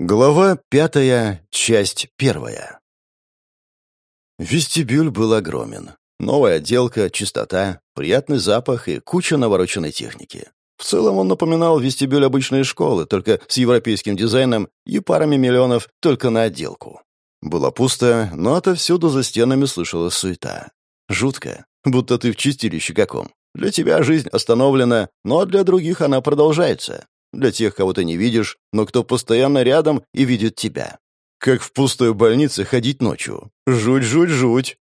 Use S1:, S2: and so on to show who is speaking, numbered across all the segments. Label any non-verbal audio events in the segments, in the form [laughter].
S1: Глава пятая, часть первая. Вестибюль был огромен. Новая отделка, чистота, приятный запах и куча навороченной техники. В целом он напоминал вестибюль обычной школы, только с европейским дизайном и парами миллионов только на отделку. Было пусто, но отовсюду за стенами слышалась суета. Жутко, будто ты в чистилище каком. Для тебя жизнь остановлена, но для других она продолжается. Для тех, кого ты не видишь, но кто постоянно рядом и видит тебя. Как в пустой больнице ходить ночью. Жуть, жуть, жуть.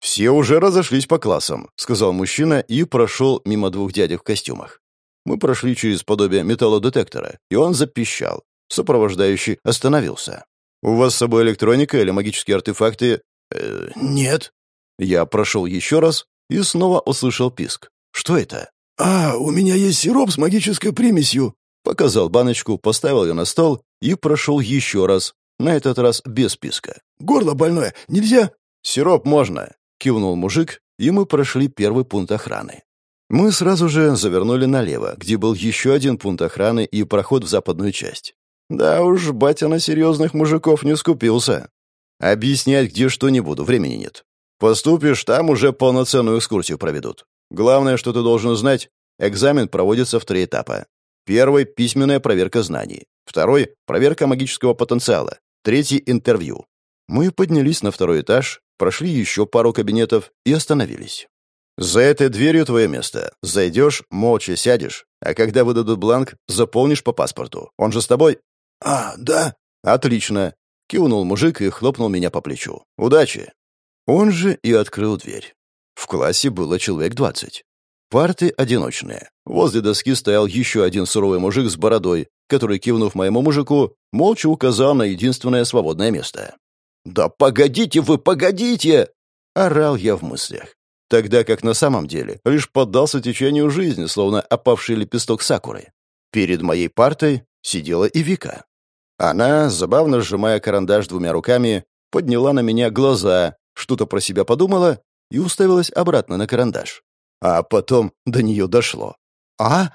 S1: «Все уже разошлись по классам», — сказал мужчина и прошел мимо двух дядек в костюмах. Мы прошли через подобие металлодетектора, и он запищал. Сопровождающий остановился. «У вас с собой электроника или магические артефакты?»
S2: э, «Нет».
S1: Я прошел еще раз и снова услышал писк. «Что это?»
S2: «А, у меня есть сироп с магической примесью.
S1: Показал баночку, поставил ее на стол и прошел еще раз, на этот раз без списка.
S2: «Горло больное, нельзя?»
S1: «Сироп можно», — кивнул мужик, и мы прошли первый пункт охраны. Мы сразу же завернули налево, где был еще один пункт охраны и проход в западную часть. Да уж, батя на серьезных мужиков не скупился. Объяснять, где что не буду, времени нет. Поступишь, там уже полноценную экскурсию проведут. Главное, что ты должен знать, экзамен проводится в три этапа. Первый — письменная проверка знаний. Второй — проверка магического потенциала. Третий — интервью. Мы поднялись на второй этаж, прошли еще пару кабинетов и остановились. «За этой дверью твое место. Зайдешь, молча сядешь, а когда выдадут бланк, заполнишь по паспорту. Он же с тобой?»
S2: «А, да».
S1: «Отлично», — кивнул мужик и хлопнул меня по плечу. «Удачи». Он же и открыл дверь. В классе было человек двадцать. Парты одиночные. Возле доски стоял еще один суровый мужик с бородой, который, кивнув моему мужику, молча указал на единственное свободное место. «Да погодите вы, погодите!» — орал я в мыслях. Тогда как на самом деле лишь поддался течению жизни, словно опавший лепесток сакуры. Перед моей партой сидела и Вика. Она, забавно сжимая карандаш двумя руками, подняла на меня глаза, что-то про себя подумала и уставилась обратно на карандаш. А потом до нее дошло. «А?»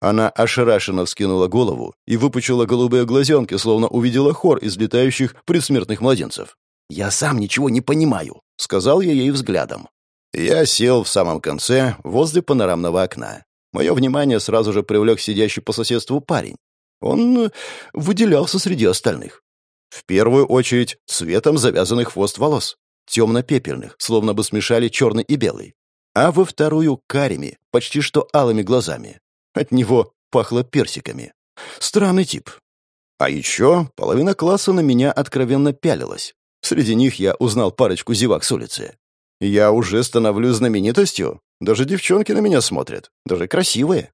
S1: Она ошарашенно вскинула голову и выпучила голубые глазенки, словно увидела хор из летающих предсмертных младенцев. «Я сам ничего не понимаю», — сказал я ей взглядом. Я сел в самом конце, возле панорамного окна. Мое внимание сразу же привлек сидящий по соседству парень. Он выделялся среди остальных. В первую очередь цветом завязанный хвост волос, темно-пепельных, словно бы смешали черный и белый а во вторую — карими, почти что алыми глазами. От него пахло персиками. Странный тип. А еще половина класса на меня откровенно пялилась. Среди них я узнал парочку зевак с улицы. Я уже становлюсь знаменитостью. Даже девчонки на меня смотрят. Даже красивые.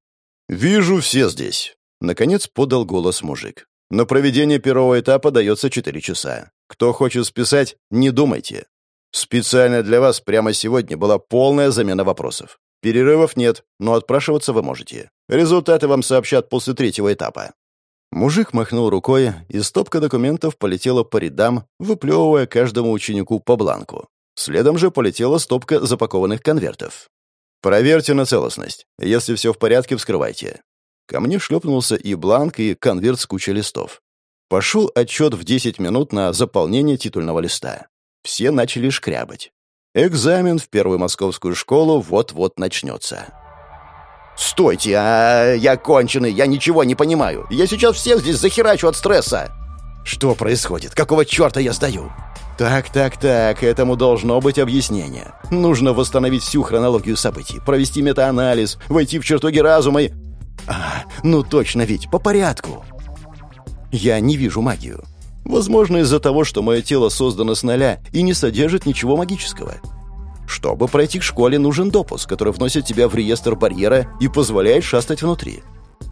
S1: «Вижу все здесь», — наконец подал голос мужик. «На проведение первого этапа дается четыре часа. Кто хочет списать, не думайте. Специально для вас прямо сегодня была полная замена вопросов. Перерывов нет, но отпрашиваться вы можете. Результаты вам сообщат после третьего этапа». Мужик махнул рукой, и стопка документов полетела по рядам, выплевывая каждому ученику по бланку. Следом же полетела стопка запакованных конвертов. «Проверьте на целостность. Если все в порядке, вскрывайте». Ко мне шлепнулся и бланк, и конверт с кучей листов. Пошел отчет в 10 минут на заполнение титульного листа. Все начали шкрябать. Экзамен в первую московскую школу вот-вот начнется. «Стойте, а я конченый, я ничего не понимаю. Я сейчас всех здесь захерачу от стресса!» «Что происходит? Какого черта я сдаю?» «Так, так, так, этому должно быть объяснение. Нужно восстановить всю хронологию событий, провести метаанализ, войти в чертоги разума и...» «А, ну точно ведь, по порядку!» «Я не вижу магию. Возможно, из-за того, что мое тело создано с нуля и не содержит ничего магического. Чтобы пройти к школе, нужен допуск, который вносит тебя в реестр барьера и позволяет шастать внутри.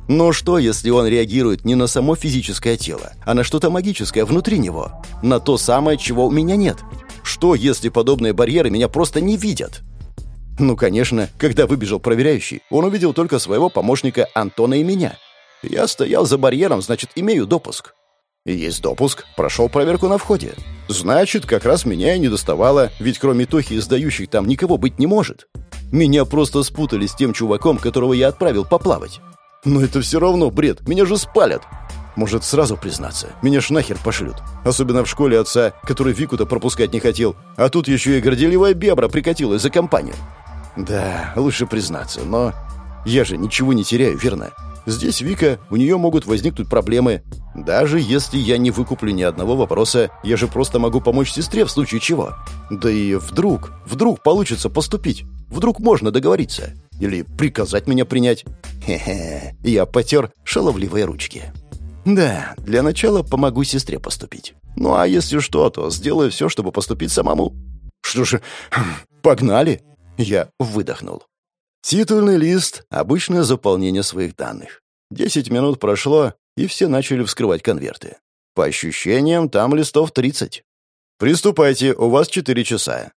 S1: Но что, если он реагирует не на само физическое тело, а на что-то магическое внутри него? На то самое, чего у меня нет? Что, если подобные барьеры меня просто не видят? Ну, конечно, когда выбежал проверяющий, он увидел только своего помощника Антона и меня. Я стоял за барьером, значит, имею допуск. Есть допуск, прошел проверку на входе. Значит, как раз меня и не доставало, ведь кроме Тохи, сдающих там никого быть не может. Меня просто спутали с тем чуваком, которого я отправил поплавать. Но это все равно бред, меня же спалят. Может, сразу признаться? Меня ж нахер пошлют. Особенно в школе отца, который Вику-то пропускать не хотел. А тут еще и горделивая бебра прикатилась за компанию. Да, лучше признаться, но... Я же ничего не теряю, верно? Здесь Вика, у нее могут возникнуть проблемы. Даже если я не выкуплю ни одного вопроса, я же просто могу помочь сестре в случае чего. Да и вдруг, вдруг получится поступить. Вдруг можно договориться. Или приказать меня принять. Хе-хе, я потер шаловливые ручки. Да, для начала помогу сестре поступить. Ну а если что, то сделаю все, чтобы поступить самому. Что же, погнали? Я выдохнул. Титульный лист — обычное заполнение своих данных. Десять минут прошло, и все начали вскрывать конверты. По ощущениям, там листов тридцать. «Приступайте, у вас четыре часа».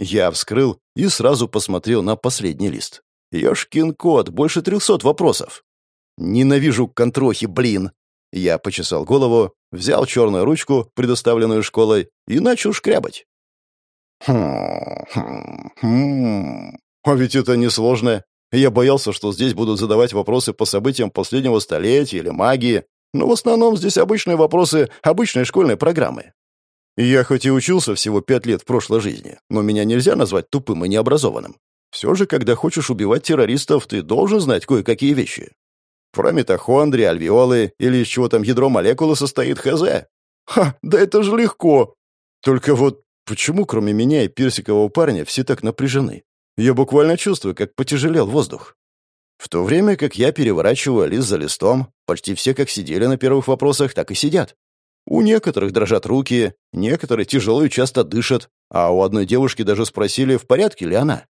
S1: Я вскрыл и сразу посмотрел на последний лист. «Ёшкин кот, больше трехсот вопросов». «Ненавижу контрохи, блин!» Я почесал голову, взял черную ручку, предоставленную школой, и начал шкрябать. Хм, хм, хм. А ведь это несложно. Я боялся, что здесь будут задавать вопросы по событиям последнего столетия или магии, но в основном здесь обычные вопросы обычной школьной программы. Я хоть и учился всего пять лет в прошлой жизни, но меня нельзя назвать тупым и необразованным. Все же, когда хочешь убивать террористов, ты должен знать кое-какие вещи. Про митохондрии, альвеолы или из чего там ядро молекулы состоит ХЗ. Ха, да это же легко. Только вот почему кроме меня и персикового парня все так напряжены? Я буквально чувствую, как потяжелел воздух. В то время как я переворачиваю лист за листом, почти все как сидели на первых вопросах, так и сидят. У некоторых дрожат руки, некоторые тяжело и часто дышат, а у одной девушки даже спросили, в порядке ли она.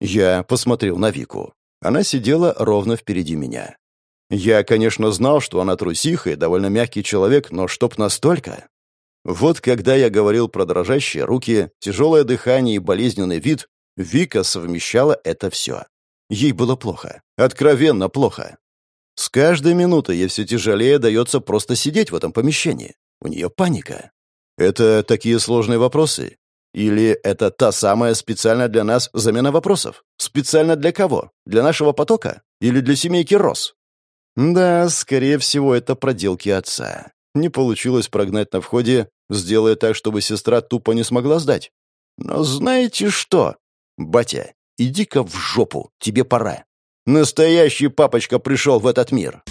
S1: Я посмотрел на Вику. Она сидела ровно впереди меня. Я, конечно, знал, что она трусиха и довольно мягкий человек, но чтоб настолько... Вот когда я говорил про дрожащие руки, тяжелое дыхание и болезненный вид, Вика совмещала это все. Ей было плохо. Откровенно плохо. С каждой минутой ей все тяжелее дается просто сидеть в этом помещении. У нее паника. Это такие сложные вопросы? Или это та самая специально для нас замена вопросов? Специально для кого? Для нашего потока? Или для семейки Рос? Да, скорее всего, это проделки отца. Не получилось прогнать на входе, сделая так, чтобы сестра тупо не смогла сдать. Но знаете что? Батя, иди-ка в жопу, тебе пора. Настоящий папочка пришел в этот мир.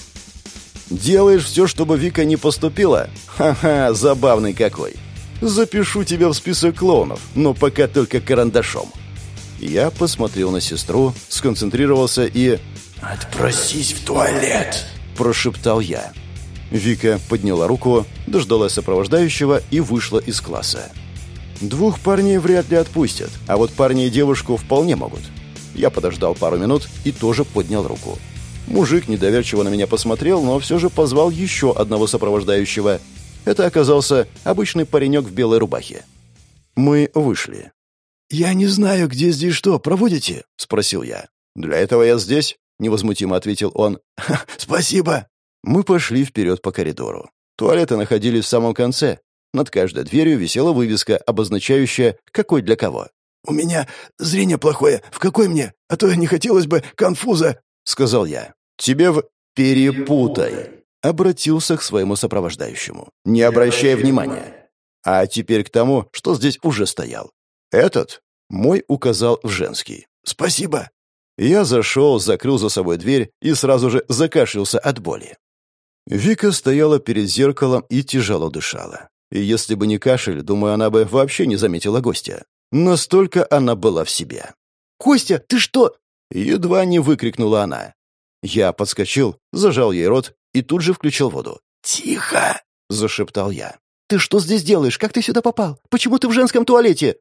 S1: Делаешь все, чтобы Вика не поступила? Ха-ха, забавный какой. Запишу тебя в список клоунов, но пока только карандашом. Я посмотрел на сестру, сконцентрировался и
S2: «Отпросись в туалет!»
S1: – прошептал я. Вика подняла руку, дождалась сопровождающего и вышла из класса. Двух парней вряд ли отпустят, а вот парни и девушку вполне могут. Я подождал пару минут и тоже поднял руку. Мужик недоверчиво на меня посмотрел, но все же позвал еще одного сопровождающего. Это оказался обычный паренек в белой рубахе. Мы вышли.
S2: «Я не знаю, где здесь что, проводите?» — спросил я.
S1: «Для этого я здесь», — невозмутимо ответил он.
S2: «Спасибо».
S1: Мы пошли вперед по коридору. Туалеты находились в самом конце. Над каждой дверью висела вывеска, обозначающая, какой для кого.
S2: «У меня зрение плохое. В какой мне? А то не хотелось бы конфуза», — сказал я.
S1: «Тебе в... перепутай», — обратился к своему сопровождающему. «Не обращай внимания». А теперь к тому, что здесь уже стоял. Этот мой указал в женский.
S2: «Спасибо».
S1: Я зашел, закрыл за собой дверь и сразу же закашлялся от боли. Вика стояла перед зеркалом и тяжело дышала. И если бы не кашель, думаю, она бы вообще не заметила гостя. Настолько она была в себе.
S2: «Костя, ты что?»
S1: Едва не выкрикнула она. Я подскочил, зажал ей рот и тут же включил воду.
S2: «Тихо!»
S1: — зашептал я.
S2: «Ты что здесь делаешь? Как ты сюда попал? Почему ты в женском туалете?»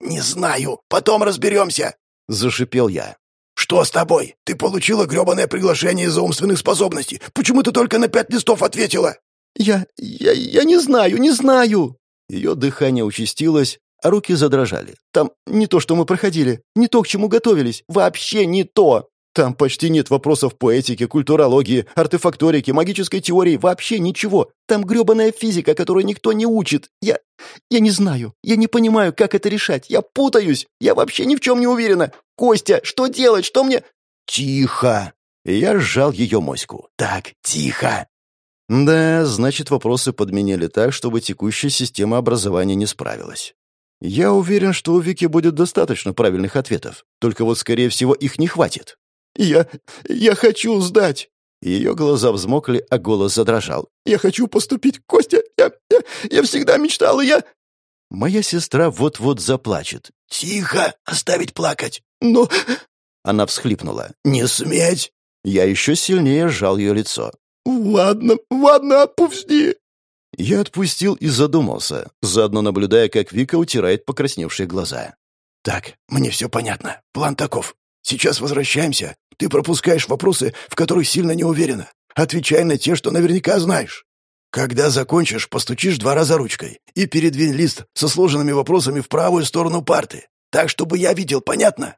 S2: «Не знаю. Потом разберемся!» — зашипел я. «Что с тобой? Ты получила грёбаное приглашение из-за умственных способностей. Почему ты только на пять листов ответила?»
S1: «Я... я... я не знаю, не знаю!» Ее дыхание участилось, а руки задрожали. «Там не то, что мы проходили, не то, к чему готовились, вообще не то!» Там почти нет вопросов по этике, культурологии, артефакторике, магической теории, вообще ничего. Там грёбаная физика, которую никто не учит. Я... я не знаю. Я не понимаю, как это решать. Я путаюсь. Я вообще ни в чем не уверена. Костя, что делать? Что мне...» «Тихо!» Я сжал ее моську. «Так, тихо!» Да, значит, вопросы подменили так, чтобы текущая система образования не справилась. Я уверен, что у Вики будет достаточно правильных ответов, только вот, скорее всего, их не хватит.
S2: «Я... я хочу сдать!»
S1: Ее глаза взмокли, а голос задрожал.
S2: «Я хочу поступить, Костя! Я... я, я всегда мечтала, я...»
S1: Моя сестра вот-вот заплачет.
S2: «Тихо! Оставить плакать! Ну...»
S1: Она всхлипнула.
S2: «Не сметь!»
S1: Я еще сильнее сжал ее лицо.
S2: «Ладно, ладно, отпусти!»
S1: Я отпустил и задумался, заодно наблюдая, как Вика утирает покрасневшие глаза.
S2: «Так, мне все понятно. План таков. Сейчас возвращаемся. Ты пропускаешь вопросы, в которых сильно не уверена. Отвечай на те, что наверняка знаешь. Когда закончишь, постучишь два раза ручкой и передвинь лист со сложенными вопросами в правую сторону парты, так, чтобы я видел, понятно?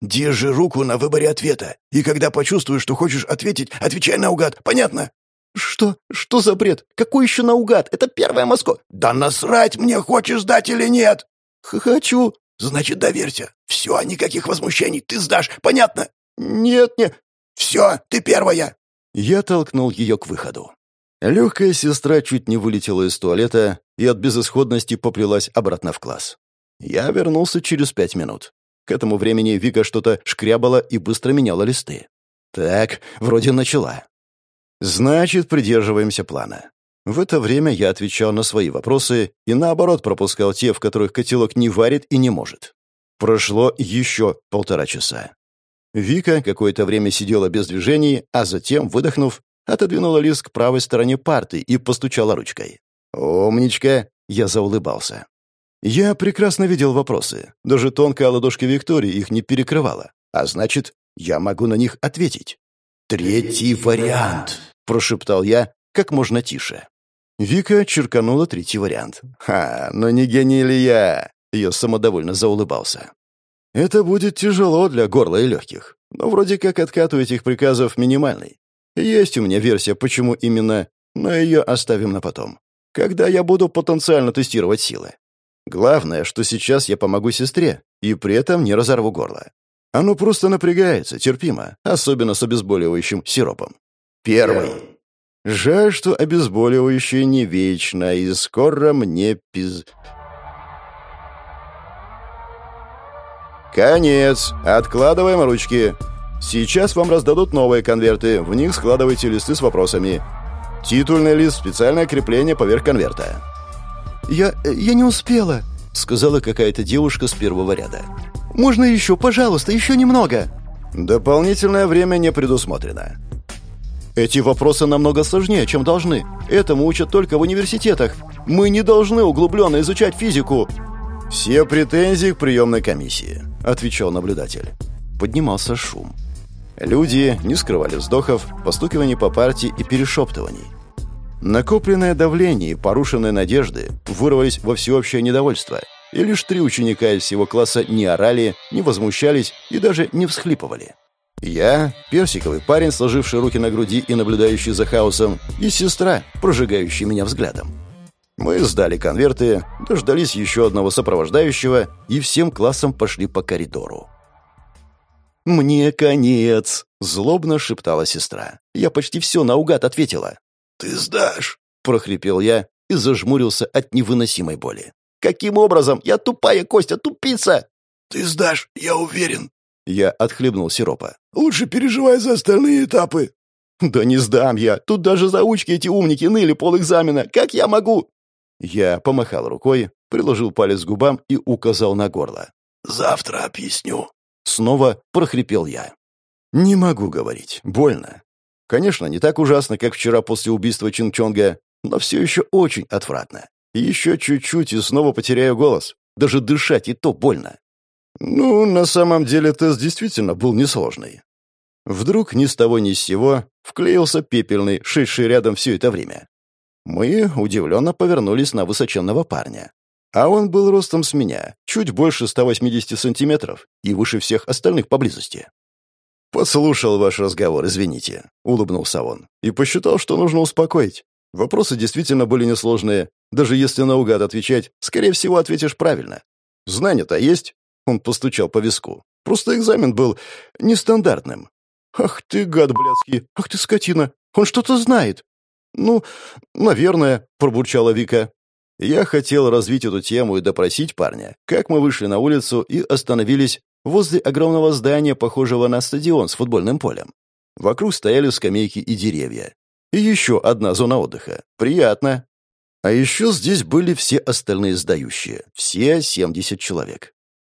S2: Держи руку на выборе ответа, и когда почувствуешь, что хочешь ответить, отвечай наугад, понятно?
S1: Что? Что за бред? Какой еще наугад? Это первая Москва.
S2: Да насрать мне, хочешь сдать или нет?
S1: Хочу.
S2: Значит, доверься. Все, никаких возмущений, ты сдашь, понятно?
S1: Нет, нет.
S2: Все, ты первая.
S1: Я толкнул ее к выходу. Легкая сестра чуть не вылетела из туалета и от безысходности поплелась обратно в класс. Я вернулся через пять минут. К этому времени Вика что-то шкрябала и быстро меняла листы. Так, вроде начала. Значит, придерживаемся плана. В это время я отвечал на свои вопросы и, наоборот, пропускал те, в которых котелок не варит и не может. Прошло еще полтора часа. Вика какое-то время сидела без движений, а затем, выдохнув, отодвинула лист к правой стороне парты и постучала ручкой. «Умничка!» — я заулыбался. Я прекрасно видел вопросы. Даже тонкая ладошка Виктории их не перекрывала. А значит, я могу на них ответить.
S2: «Третий вариант», —
S1: прошептал я как можно тише. Вика черканула третий вариант. «Ха, но не гений ли я?» Я самодовольно заулыбался. «Это будет тяжело для горла и легких. Но вроде как откат у этих приказов минимальный. Есть у меня версия, почему именно, но ее оставим на потом. Когда я буду потенциально тестировать силы. Главное, что сейчас я помогу сестре и при этом не разорву горло. Оно просто напрягается, терпимо, особенно с обезболивающим сиропом. Первый. Жаль, что обезболивающее не вечно, и скоро мне пиз... Конец. Откладываем ручки. Сейчас вам раздадут новые конверты. В них складывайте листы с вопросами. Титульный лист, специальное крепление поверх конверта. «Я... я не успела», — сказала какая-то девушка с первого ряда. «Можно еще, пожалуйста, еще немного». Дополнительное время не предусмотрено. Эти вопросы намного сложнее, чем должны. Этому учат только в университетах. Мы не должны углубленно изучать физику. Все претензии к приемной комиссии, отвечал наблюдатель. Поднимался шум. Люди не скрывали вздохов, постукиваний по партии и перешептываний. Накопленное давление и порушенные надежды вырвались во всеобщее недовольство, и лишь три ученика из всего класса не орали, не возмущались и даже не всхлипывали. Я, персиковый парень, сложивший руки на груди и наблюдающий за хаосом, и сестра, прожигающая меня взглядом. Мы сдали конверты, дождались еще одного сопровождающего и всем классом пошли по коридору. «Мне конец!» — злобно шептала сестра. Я почти все наугад ответила.
S2: «Ты сдашь!»
S1: — прохрипел я и зажмурился от невыносимой боли. «Каким образом? Я тупая, Костя, тупица!»
S2: «Ты сдашь, я уверен!»
S1: Я отхлебнул сиропа.
S2: «Лучше переживай за остальные этапы!»
S1: «Да не сдам я! Тут даже заучки эти умники ныли полэкзамена! Как я могу?» Я помахал рукой, приложил палец к губам и указал на горло.
S2: «Завтра объясню».
S1: Снова прохрипел я. «Не могу говорить. Больно. Конечно, не так ужасно, как вчера после убийства Чинчонга, но все еще очень отвратно. Еще чуть-чуть и снова потеряю голос. Даже дышать и то больно. Ну, на самом деле тест действительно был несложный. Вдруг ни с того ни с сего вклеился пепельный, шедший рядом все это время. Мы удивленно повернулись на высоченного парня. А он был ростом с меня, чуть больше 180 сантиметров и выше всех остальных поблизости. «Послушал ваш разговор, извините», — улыбнулся он, и посчитал, что нужно успокоить. Вопросы действительно были несложные. Даже если наугад отвечать, скорее всего, ответишь правильно. Знания-то есть?» Он постучал по виску. «Просто экзамен был нестандартным». «Ах ты, гад блядский! Ах ты, скотина! Он что-то знает!» «Ну, наверное», — пробурчала Вика. Я хотел развить эту тему и допросить парня, как мы вышли на улицу и остановились возле огромного здания, похожего на стадион с футбольным полем. Вокруг стояли скамейки и деревья. И еще одна зона отдыха. Приятно. А еще здесь были все остальные сдающие. Все 70 человек.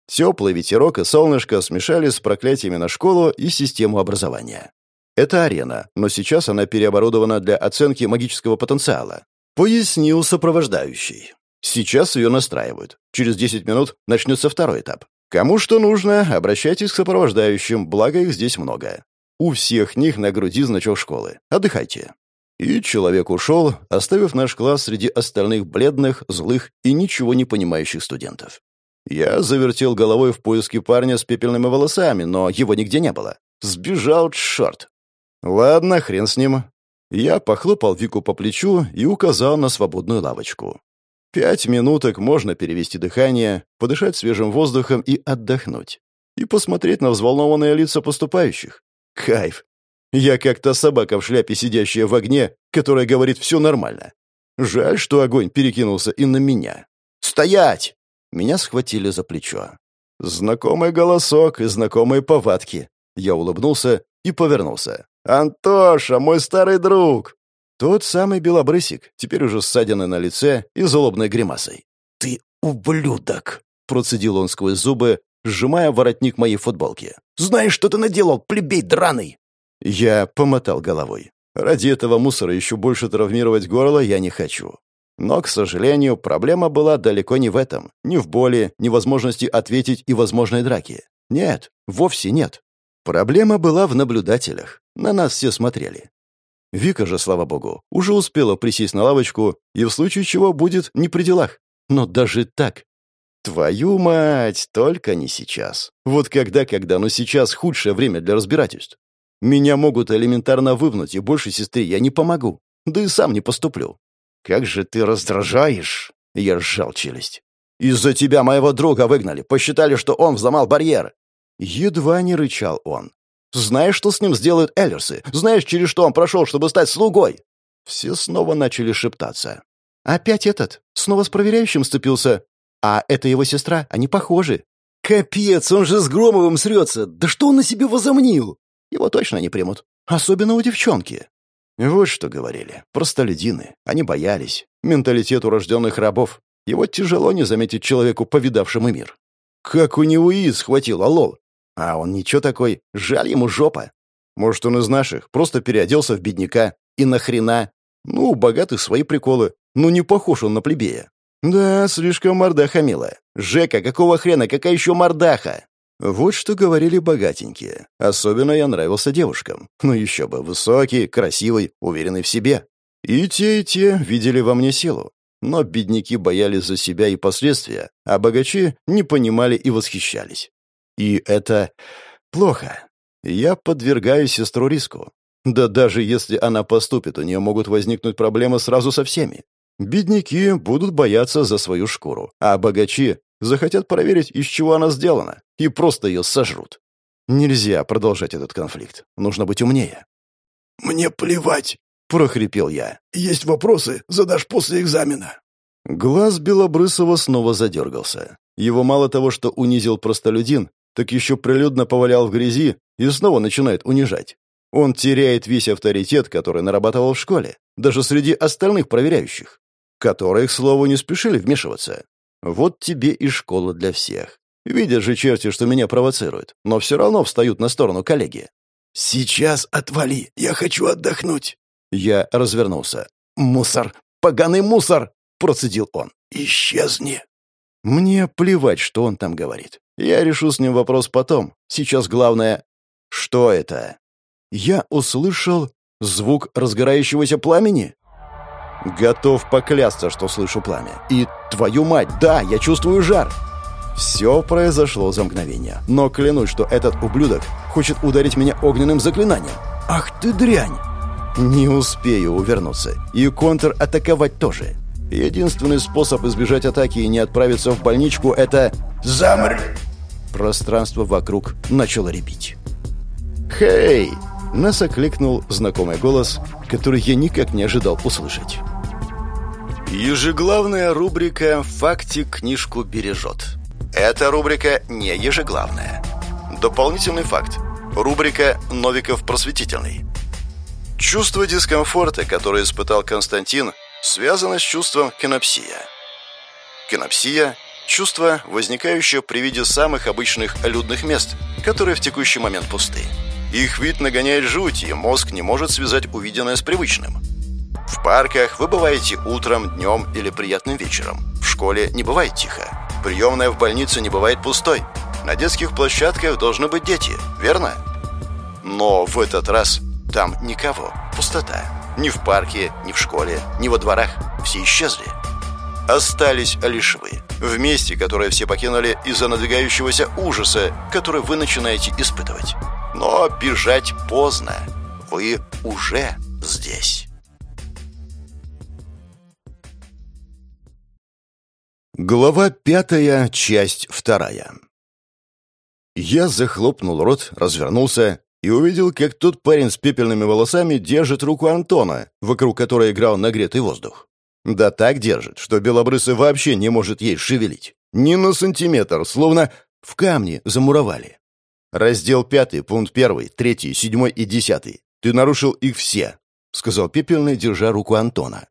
S1: Теплый ветерок и солнышко смешались с проклятиями на школу и систему образования. Это арена, но сейчас она переоборудована для оценки магического потенциала. Пояснил сопровождающий. Сейчас ее настраивают. Через 10 минут начнется второй этап. Кому что нужно, обращайтесь к сопровождающим, благо их здесь много. У всех них на груди значок школы. Отдыхайте. И человек ушел, оставив наш класс среди остальных бледных, злых и ничего не понимающих студентов. Я завертел головой в поиске парня с пепельными волосами, но его нигде не было. Сбежал черт. Ладно, хрен с ним. Я похлопал Вику по плечу и указал на свободную лавочку. Пять минуток можно перевести дыхание, подышать свежим воздухом и отдохнуть. И посмотреть на взволнованные лица поступающих. Кайф. Я как та собака в шляпе, сидящая в огне, которая говорит «все нормально». Жаль, что огонь перекинулся и на меня. «Стоять!» Меня схватили за плечо. Знакомый голосок и знакомые повадки. Я улыбнулся и повернулся. «Антоша, мой старый друг!» Тот самый белобрысик, теперь уже ссадины на лице и злобной гримасой. «Ты ублюдок!» — процедил он сквозь зубы, сжимая воротник моей футболки. «Знаешь, что ты наделал, плебей драный?» Я помотал головой. Ради этого мусора еще больше травмировать горло я не хочу. Но, к сожалению, проблема была далеко не в этом, ни в боли, ни возможности ответить и возможной драке. Нет, вовсе нет. Проблема была в наблюдателях. На нас все смотрели. Вика же, слава богу, уже успела присесть на лавочку и в случае чего будет не при делах. Но даже так. Твою мать, только не сейчас. Вот когда-когда, но сейчас худшее время для разбирательств. Меня могут элементарно вывнуть, и больше сестре я не помогу. Да и сам не поступлю. Как же ты раздражаешь!» Я сжал челюсть. «Из-за тебя моего друга выгнали. Посчитали, что он взломал барьер. Едва не рычал он. «Знаешь, что с ним сделают Эллерсы? Знаешь, через что он прошел, чтобы стать слугой?» Все снова начали шептаться. «Опять этот? Снова с проверяющим сцепился? А это его сестра? Они похожи». «Капец, он же с Громовым срется! Да что он на себе возомнил?» «Его точно не примут. Особенно у девчонки». Вот что говорили. Простолюдины. Они боялись. Менталитет урожденных рабов. Его тяжело не заметить человеку, повидавшему мир. Как у него и схватил, алло. А он ничего такой, жаль ему жопа. Может, он из наших, просто переоделся в бедняка. И нахрена? Ну, у богатых свои приколы. Ну, не похож он на плебея. Да, слишком мордаха милая. Жека, какого хрена, какая еще мордаха? Вот что говорили богатенькие. Особенно я нравился девушкам. Ну еще бы, высокий, красивый, уверенный в себе. И те, и те видели во мне силу. Но бедняки боялись за себя и последствия, а богачи не понимали и восхищались. И это плохо. Я подвергаю сестру риску. Да даже если она поступит, у нее могут возникнуть проблемы сразу со всеми. Бедняки будут бояться за свою шкуру, а богачи захотят проверить, из чего она сделана, и просто ее сожрут. Нельзя продолжать этот конфликт. Нужно быть умнее.
S2: «Мне плевать», — прохрипел я.
S1: «Есть вопросы, задашь после экзамена». Глаз Белобрысова снова задергался. Его мало того, что унизил простолюдин, так еще прилюдно повалял в грязи и снова начинает унижать. Он теряет весь авторитет, который нарабатывал в школе, даже среди остальных проверяющих, которые, к слову, не спешили вмешиваться. Вот тебе и школа для всех. Видят же черти, что меня провоцируют, но все равно встают на сторону коллеги.
S2: «Сейчас отвали, я хочу отдохнуть».
S1: Я развернулся. «Мусор! Поганый мусор!» — процедил он.
S2: «Исчезни!»
S1: Мне плевать, что он там говорит. Я решу с ним вопрос потом. Сейчас главное... Что это? Я услышал звук разгорающегося пламени. Готов поклясться, что слышу пламя. И, твою мать, да, я чувствую жар. Все произошло за мгновение. Но клянусь, что этот ублюдок хочет ударить меня огненным заклинанием. Ах ты дрянь! Не успею увернуться. И контр-атаковать тоже. Единственный способ избежать атаки и не отправиться в больничку — это...
S2: Замри!
S1: Пространство вокруг начало ребить. «Хей!» нас окликнул знакомый голос, который я никак не ожидал услышать. Ежеглавная рубрика «Фактик книжку бережет». Эта рубрика не ежеглавная. Дополнительный факт. Рубрика «Новиков просветительный». Чувство дискомфорта, которое испытал Константин, связано с чувством кинопсия. Кинопсия – чувство, возникающее при виде самых обычных людных мест, которые в текущий момент пусты. Их вид нагоняет жуть, и мозг не может связать увиденное с привычным. В парках вы бываете утром, днем или приятным вечером. В школе не бывает тихо. Приемная в больнице не бывает пустой. На детских площадках должны быть дети, верно? Но в этот раз там никого. Пустота. Ни в парке, ни в школе, ни во дворах. Все исчезли. Остались лишь вы. В месте, которое все покинули из-за надвигающегося ужаса, который вы начинаете испытывать. Но бежать поздно. Вы уже здесь. Глава пятая, часть вторая. Я захлопнул рот, развернулся и увидел, как тот парень с пепельными волосами держит руку Антона, вокруг которой играл нагретый воздух. Да так держит, что белобрысый вообще не может ей шевелить. Ни на сантиметр, словно в камне замуровали. Раздел пятый, пункт первый, третий, седьмой и десятый. Ты нарушил их все, сказал пепельный, держа руку Антона.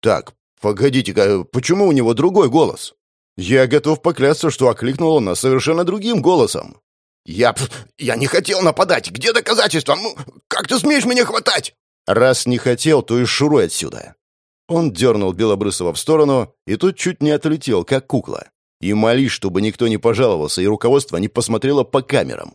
S1: Так, погодите-ка, почему у него другой голос? Я готов поклясться, что окликнул он нас совершенно другим голосом.
S2: «Я... я не хотел нападать! Где доказательства? Ну, как ты смеешь меня хватать?»
S1: «Раз не хотел, то и шуруй отсюда!» Он дернул Белобрысова в сторону, и тот чуть не отлетел, как кукла. И молись, чтобы никто не пожаловался, и руководство не посмотрело по камерам.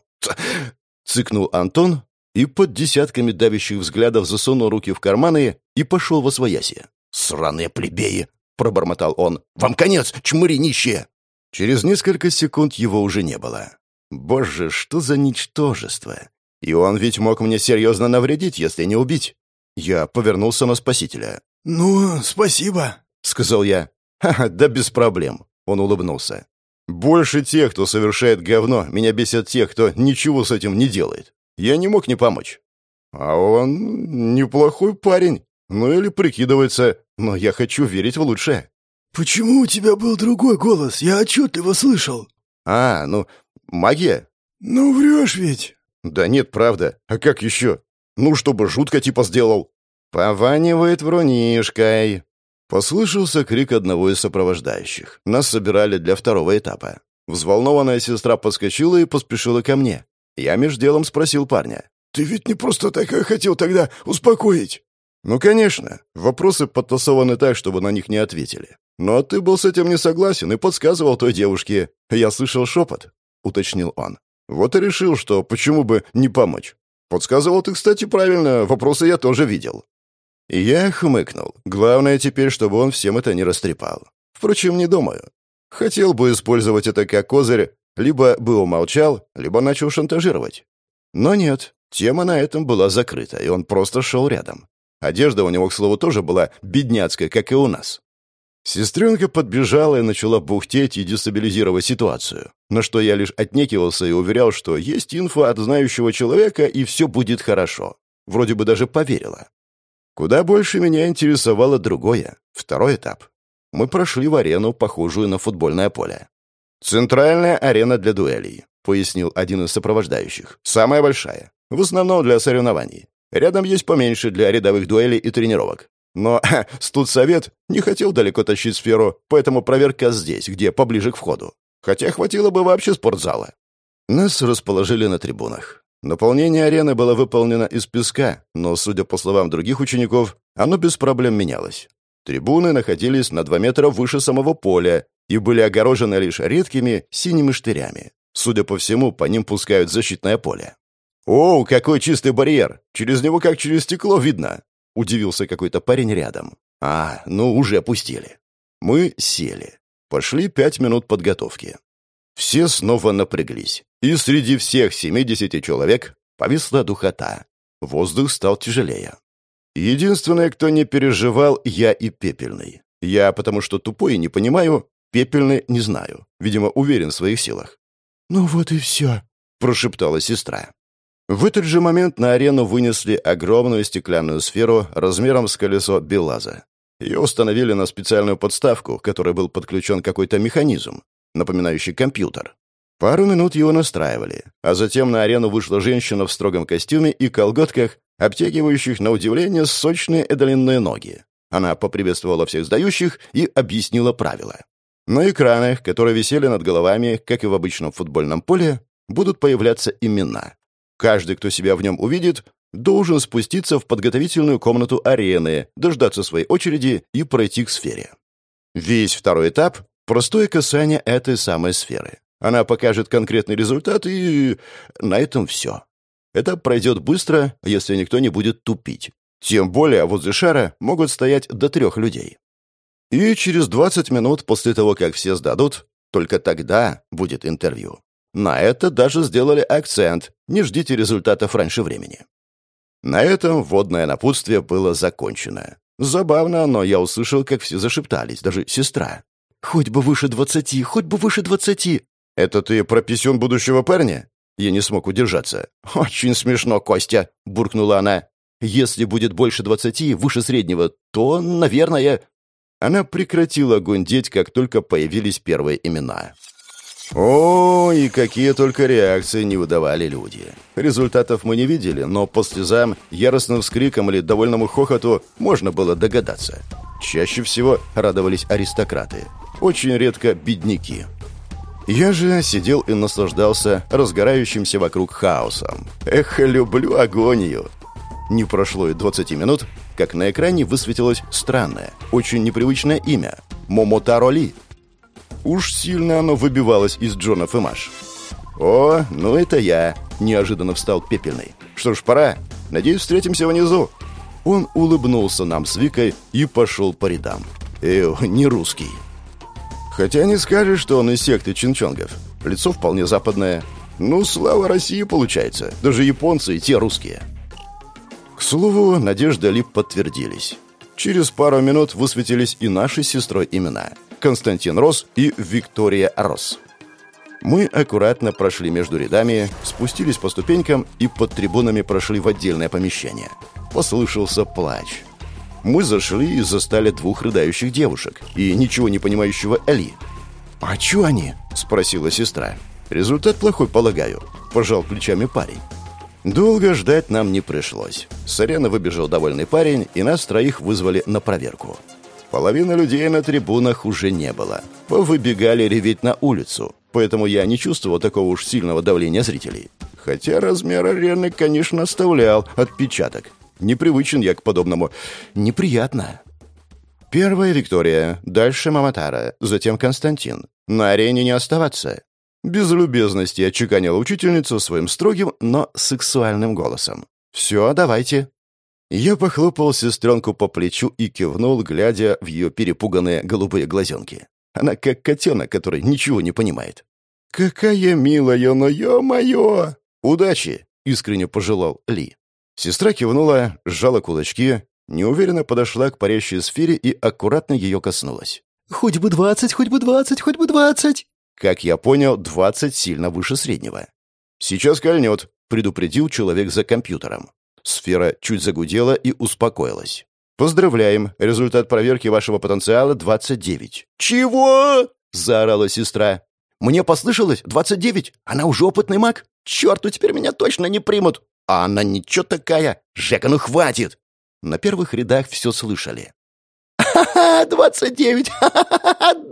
S1: Цыкнул Антон и под десятками давящих взглядов засунул руки в карманы и пошел во свояси.
S2: «Сраные плебеи!» — пробормотал он. «Вам конец, чмыри нищие!»
S1: Через несколько секунд его уже не было. Боже, что за ничтожество! И он ведь мог мне серьезно навредить, если не убить. Я повернулся на спасителя.
S2: «Ну, спасибо», — сказал я.
S1: «Ха-ха, да без проблем», — он улыбнулся. «Больше тех, кто совершает говно, меня бесят тех, кто ничего с этим не делает. Я не мог не помочь». «А он неплохой парень. Ну или прикидывается, но я хочу верить в лучшее».
S2: «Почему у тебя был другой голос? Я отчетливо слышал».
S1: «А, ну, Магия?
S2: Ну, врешь ведь.
S1: Да нет, правда. А как еще? Ну, чтобы жутко типа сделал. Пованивает врунишкой. Послышался крик одного из сопровождающих. Нас собирали для второго этапа. Взволнованная сестра подскочила и поспешила ко мне. Я меж делом спросил парня.
S2: «Ты ведь не просто так хотел тогда успокоить?»
S1: «Ну, конечно. Вопросы подтасованы так, чтобы на них не ответили. Но ты был с этим не согласен и подсказывал той девушке. Я слышал шепот. — уточнил он. «Вот и решил, что почему бы не помочь. Подсказывал ты, кстати, правильно, вопросы я тоже видел». Я хмыкнул. Главное теперь, чтобы он всем это не растрепал. Впрочем, не думаю. Хотел бы использовать это как козырь, либо бы умолчал, либо начал шантажировать. Но нет, тема на этом была закрыта, и он просто шел рядом. Одежда у него, к слову, тоже была бедняцкая, как и у нас. Сестренка подбежала и начала бухтеть и дестабилизировать ситуацию, на что я лишь отнекивался и уверял, что есть инфа от знающего человека, и все будет хорошо. Вроде бы даже поверила. Куда больше меня интересовало другое, второй этап. Мы прошли в арену, похожую на футбольное поле. «Центральная арена для дуэлей», — пояснил один из сопровождающих. «Самая большая. В основном для соревнований. Рядом есть поменьше для рядовых дуэлей и тренировок. Но [laughs] студсовет не хотел далеко тащить сферу, поэтому проверка здесь, где поближе к входу. Хотя хватило бы вообще спортзала. Нас расположили на трибунах. Наполнение арены было выполнено из песка, но, судя по словам других учеников, оно без проблем менялось. Трибуны находились на 2 метра выше самого поля и были огорожены лишь редкими синими штырями. Судя по всему, по ним пускают защитное поле. «О, какой чистый барьер! Через него как через стекло видно!» — удивился какой-то парень рядом. «А, ну уже пустили». Мы сели. Пошли пять минут подготовки. Все снова напряглись. И среди всех 70 человек повисла духота. Воздух стал тяжелее. Единственное, кто не переживал, я и Пепельный. Я потому что тупой и не понимаю, Пепельный не знаю. Видимо, уверен в своих силах.
S2: «Ну вот и все», —
S1: прошептала сестра. В этот же момент на арену вынесли огромную стеклянную сферу размером с колесо Белаза. Ее установили на специальную подставку, к которой был подключен какой-то механизм, напоминающий компьютер. Пару минут его настраивали, а затем на арену вышла женщина в строгом костюме и колготках, обтягивающих, на удивление, сочные и длинные ноги. Она поприветствовала всех сдающих и объяснила правила. На экранах, которые висели над головами, как и в обычном футбольном поле, будут появляться имена. Каждый, кто себя в нем увидит, должен спуститься в подготовительную комнату арены, дождаться своей очереди и пройти к сфере. Весь второй этап — простое касание этой самой сферы. Она покажет конкретный результат, и на этом все. Это пройдет быстро, если никто не будет тупить. Тем более возле шара могут стоять до трех людей. И через 20 минут после того, как все сдадут, только тогда будет интервью. На это даже сделали акцент. Не ждите результатов раньше времени. На этом водное напутствие было закончено. Забавно, но я услышал, как все зашептались, даже сестра. «Хоть бы выше двадцати, хоть бы выше двадцати!» «Это ты про писюн будущего парня?» Я не смог удержаться. «Очень смешно, Костя!» — буркнула она. «Если будет больше двадцати, выше среднего, то, наверное...» Она прекратила гундеть, как только появились первые имена. О, и какие только реакции не выдавали люди. Результатов мы не видели, но по слезам, яростным вскрикам или довольному хохоту можно было догадаться. Чаще всего радовались аристократы. Очень редко бедняки. Я же сидел и наслаждался разгорающимся вокруг хаосом. Эх, люблю агонию. Не прошло и 20 минут, как на экране высветилось странное, очень непривычное имя – Момотаро Ли – Уж сильно оно выбивалось из Джонов и. «О, ну это я!» — неожиданно встал Пепельный. «Что ж, пора. Надеюсь, встретимся внизу». Он улыбнулся нам с Викой и пошел по рядам. Эу, не русский. Хотя не скажешь, что он из секты чинчонгов. Лицо вполне западное. Ну, слава России получается. Даже японцы и те русские. К слову, надежды Лип подтвердились. Через пару минут высветились и наши с сестрой имена — Константин Рос и Виктория Рос. Мы аккуратно прошли между рядами, спустились по ступенькам и под трибунами прошли в отдельное помещение. Послышался плач. Мы зашли и застали двух рыдающих девушек и ничего не понимающего Али. «А чё они?» – спросила сестра. «Результат плохой, полагаю», – пожал плечами парень. Долго ждать нам не пришлось. С арены выбежал довольный парень, и нас троих вызвали на проверку. Половины людей на трибунах уже не было. Повыбегали реветь на улицу, поэтому я не чувствовал такого уж сильного давления зрителей. Хотя размер арены, конечно, оставлял отпечаток. Непривычен я к подобному. Неприятно. Первая Виктория, дальше Маматара, затем Константин. На арене не оставаться. Без любезности отчеканила учительница своим строгим, но сексуальным голосом. «Все, давайте». Я похлопал сестренку по плечу и кивнул, глядя в ее перепуганные голубые глазенки. Она как котенок, который ничего не понимает. «Какая милая, но ё-моё!» «Удачи!» — искренне пожелал Ли. Сестра кивнула, сжала кулачки, неуверенно подошла к парящей сфере и аккуратно ее коснулась.
S2: «Хоть бы двадцать, хоть бы двадцать, хоть бы двадцать!»
S1: Как я понял, двадцать сильно выше среднего. «Сейчас кольнет», — предупредил человек за компьютером. Сфера чуть загудела и успокоилась. «Поздравляем! Результат проверки вашего потенциала 29».
S2: «Чего?»
S1: — заорала сестра.
S2: «Мне послышалось? 29? Она уже опытный маг? Черт, теперь меня точно не примут!» «А она ничего такая! Жека, ну хватит!»
S1: На первых рядах все слышали.
S2: «Ха-ха! Двадцать девять!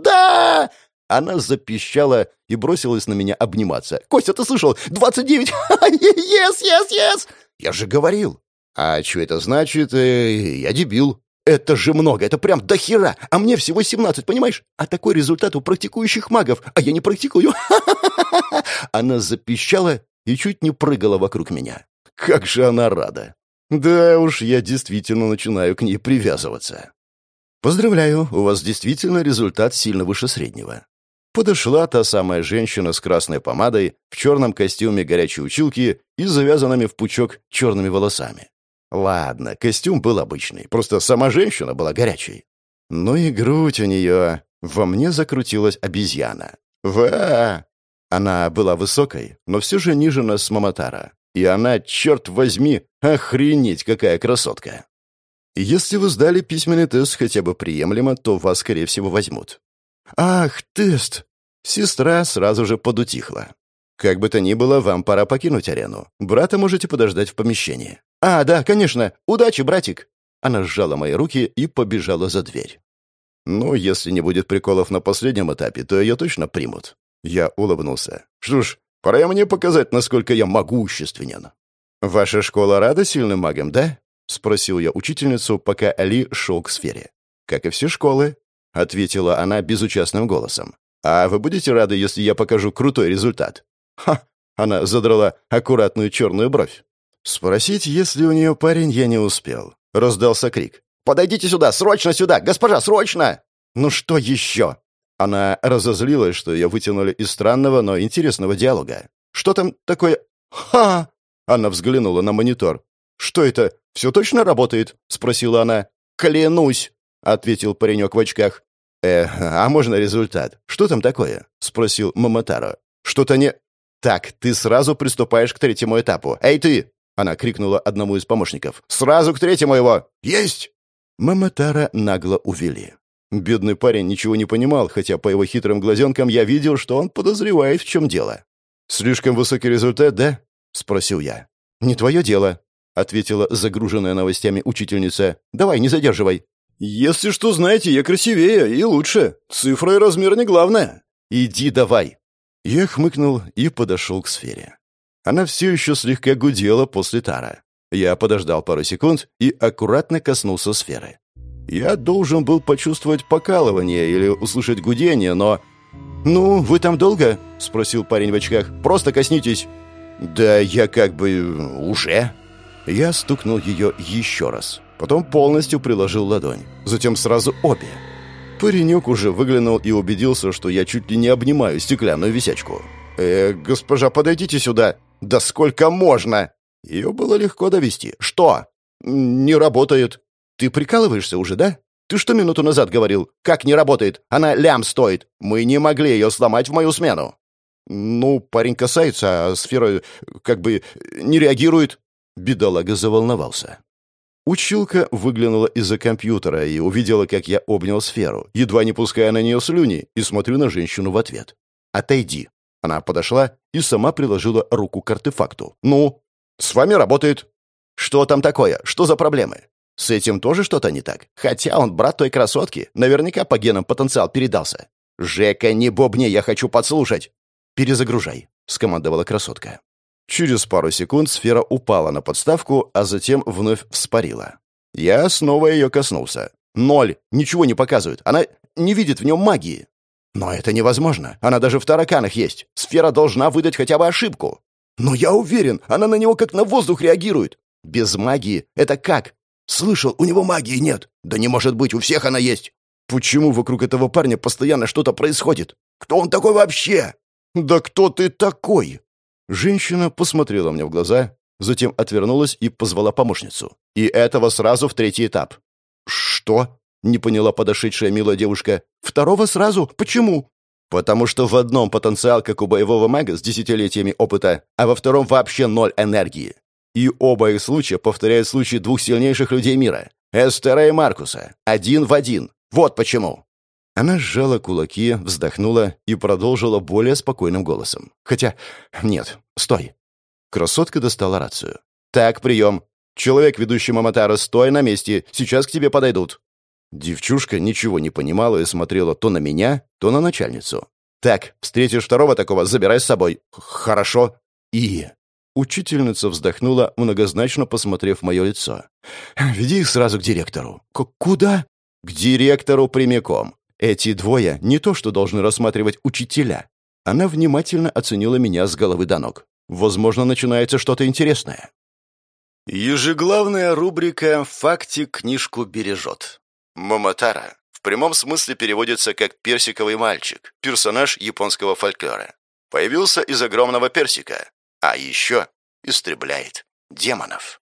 S2: Да!»
S1: Она запищала и бросилась на меня обниматься.
S2: «Костя, ты слышал? Двадцать девять! Ес, ес, ес!»
S1: Я же говорил. А что это значит? Э, я дебил.
S2: Это же много, это прям до хера, а мне всего 17, понимаешь? А такой результат у практикующих магов, а я не практикую. [laughs]
S1: Она запищала и чуть не прыгала вокруг меня. Как же она рада. Да уж, я действительно начинаю к ней привязываться. Поздравляю, у вас действительно результат сильно выше среднего. Подошла та самая женщина с красной помадой, в черном костюме горячей училки и завязанными в пучок черными волосами. Ладно, костюм был обычный, просто сама женщина была горячей. Ну и грудь у нее. Во мне закрутилась обезьяна. Ва! Она была высокой, но все же ниже нас с Маматара. И она, черт возьми, охренеть, какая красотка. Если вы сдали письменный тест хотя бы приемлемо, то вас, скорее всего, возьмут. Ах, тест! Сестра сразу же подутихла. Как бы то ни было, вам пора покинуть арену. Брата можете подождать в помещении. А, да, конечно. Удачи, братик. Она сжала мои руки и побежала за дверь. Ну, если не будет приколов на последнем этапе, то ее точно примут. Я улыбнулся. Что ж, пора мне показать, насколько я могущественен. Ваша школа рада сильным магам, да? Спросил я учительницу, пока Али шел к сфере. Как и все школы, ответила она безучастным голосом. А вы будете рады, если я покажу крутой результат? Ха! Она задрала аккуратную черную бровь. Спросить, если у нее парень, я не успел. Раздался крик. «Подойдите сюда! Срочно сюда! Госпожа, срочно!» «Ну что еще?» Она разозлилась, что ее вытянули из странного, но интересного диалога. «Что там такое?» «Ха!» Она взглянула на монитор. «Что это? Все точно работает?» — спросила она. «Клянусь!» — ответил паренек в очках. «Э, а можно результат? Что там такое?» — спросил Маматаро. «Что-то не...» «Так, ты сразу приступаешь к третьему этапу. Эй, ты!» Она крикнула одному из помощников. «Сразу к третьему его! Есть!» Маматара нагло увели. Бедный парень ничего не понимал, хотя по его хитрым глазенкам я видел, что он подозревает, в чем дело. «Слишком высокий результат, да?» — спросил я. «Не твое дело», — ответила загруженная новостями учительница. «Давай, не задерживай». «Если что, знаете, я красивее и лучше. Цифра и размер не главное». «Иди давай». Я хмыкнул и подошел к сфере. Она все еще слегка гудела после тара. Я подождал пару секунд и аккуратно коснулся сферы. Я должен был почувствовать покалывание или услышать гудение, но... «Ну, вы там долго?» — спросил парень в очках. «Просто коснитесь». «Да я как бы... уже». Я стукнул ее еще раз. Потом полностью приложил ладонь. Затем сразу обе. Паренек уже выглянул и убедился, что я чуть ли не обнимаю стеклянную висячку. «Э, госпожа, подойдите сюда!» «Да сколько можно?» Ее было легко довести. «Что?» «Не работает». «Ты прикалываешься уже, да? Ты что минуту назад говорил? Как не работает? Она лям стоит. Мы не могли ее сломать в мою смену». «Ну, парень касается, а сфера как бы не реагирует». Бедолага заволновался. Училка выглянула из-за компьютера и увидела, как я обнял сферу, едва не пуская на нее слюни, и смотрю на женщину в ответ. «Отойди». Она подошла и сама приложила руку к артефакту. «Ну, с вами работает». «Что там такое? Что за проблемы?» «С этим тоже что-то не так. Хотя он брат той красотки. Наверняка по генам потенциал передался». «Жека, не бобни, я хочу подслушать». «Перезагружай», — скомандовала красотка. Через пару секунд сфера упала на подставку, а затем вновь вспарила. Я снова ее коснулся. Ноль. Ничего не показывает. Она не видит в нем магии. Но это невозможно. Она даже в тараканах есть. Сфера должна выдать хотя бы ошибку. Но я уверен, она на него как на воздух реагирует. Без магии это как? Слышал, у него магии нет. Да не может быть, у всех она есть. Почему вокруг этого парня постоянно что-то происходит? Кто он такой вообще? Да кто ты такой? Женщина посмотрела мне в глаза, затем отвернулась и позвала помощницу. И этого сразу в третий этап. Что? Не поняла подошедшая милая девушка. «Второго сразу? Почему?» «Потому что в одном потенциал, как у боевого мага с десятилетиями опыта, а во втором вообще ноль энергии. И оба их случая повторяют случаи двух сильнейших людей мира. Эстера и Маркуса. Один в один. Вот почему». Она сжала кулаки, вздохнула и продолжила более спокойным голосом. «Хотя... Нет, стой». Красотка достала рацию. «Так, прием. Человек, ведущий Маматара, стой на месте. Сейчас к тебе подойдут». Девчушка ничего не понимала и смотрела то на меня, то на начальницу. «Так, встретишь второго такого, забирай с собой». «Хорошо». «И...» Учительница вздохнула, многозначно посмотрев мое лицо. «Веди их сразу к директору». К «Куда?» «К директору прямиком. Эти двое не то, что должны рассматривать учителя». Она внимательно оценила меня с головы до ног. «Возможно, начинается что-то интересное». Ежеглавная рубрика «Фактик книжку бережет». Момотара в прямом смысле переводится как «персиковый мальчик», персонаж японского фольклора. Появился из огромного персика, а еще истребляет демонов.